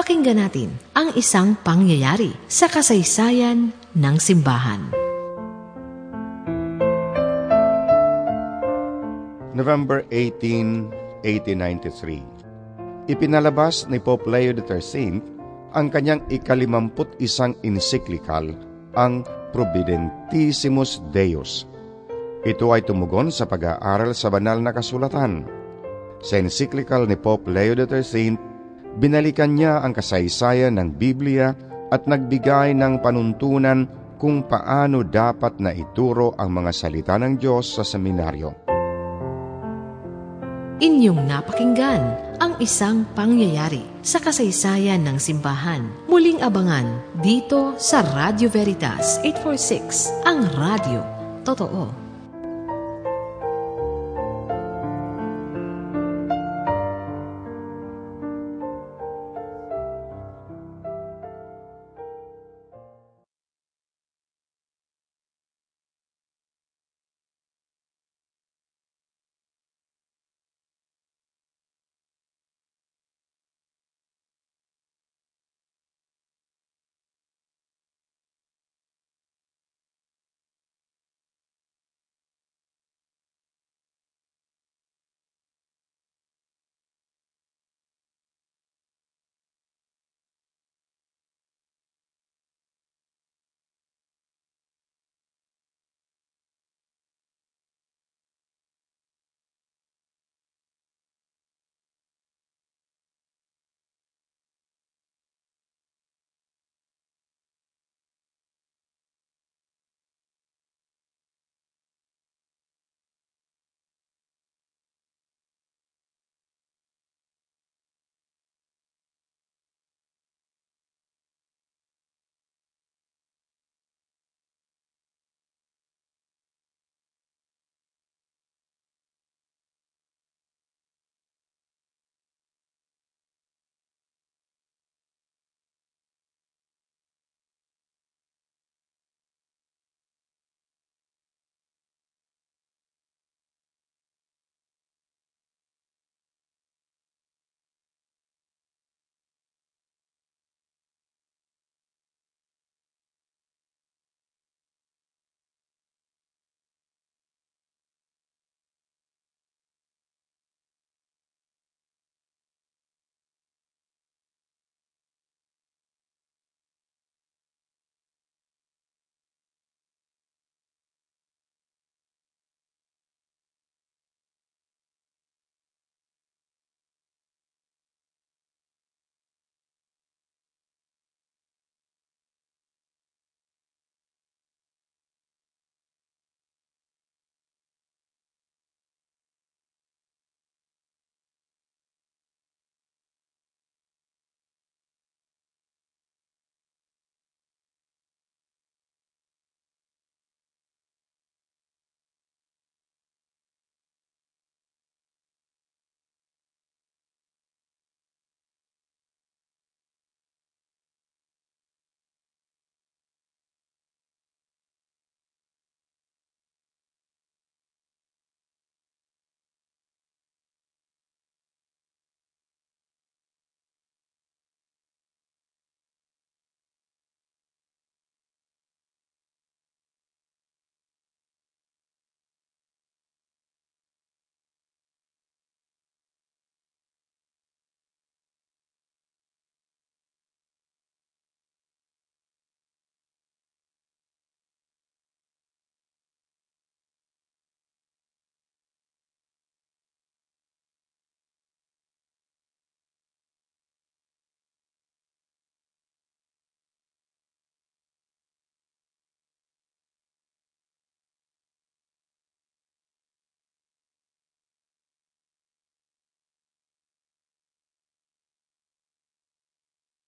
Pakinggan natin ang isang pangyayari sa kasaysayan ng simbahan. November 18, 1893 Ipinalabas ni Pope Leo XIII ang kanyang ikalimamput isang encyclical, ang Providentissimus Deus. Ito ay tumugon sa pag-aaral sa banal na kasulatan. Sa encyclical ni Pope Leo XIII, binalikan niya ang kasaysayan ng Biblia at nagbigay ng panuntunan kung paano dapat na ituro ang mga salita ng Diyos sa seminaryo. Inyong napakinggan ang isang pangyayari sa kasaysayan ng simbahan. Muling abangan dito sa Radio Veritas 846, ang radio. Totoo.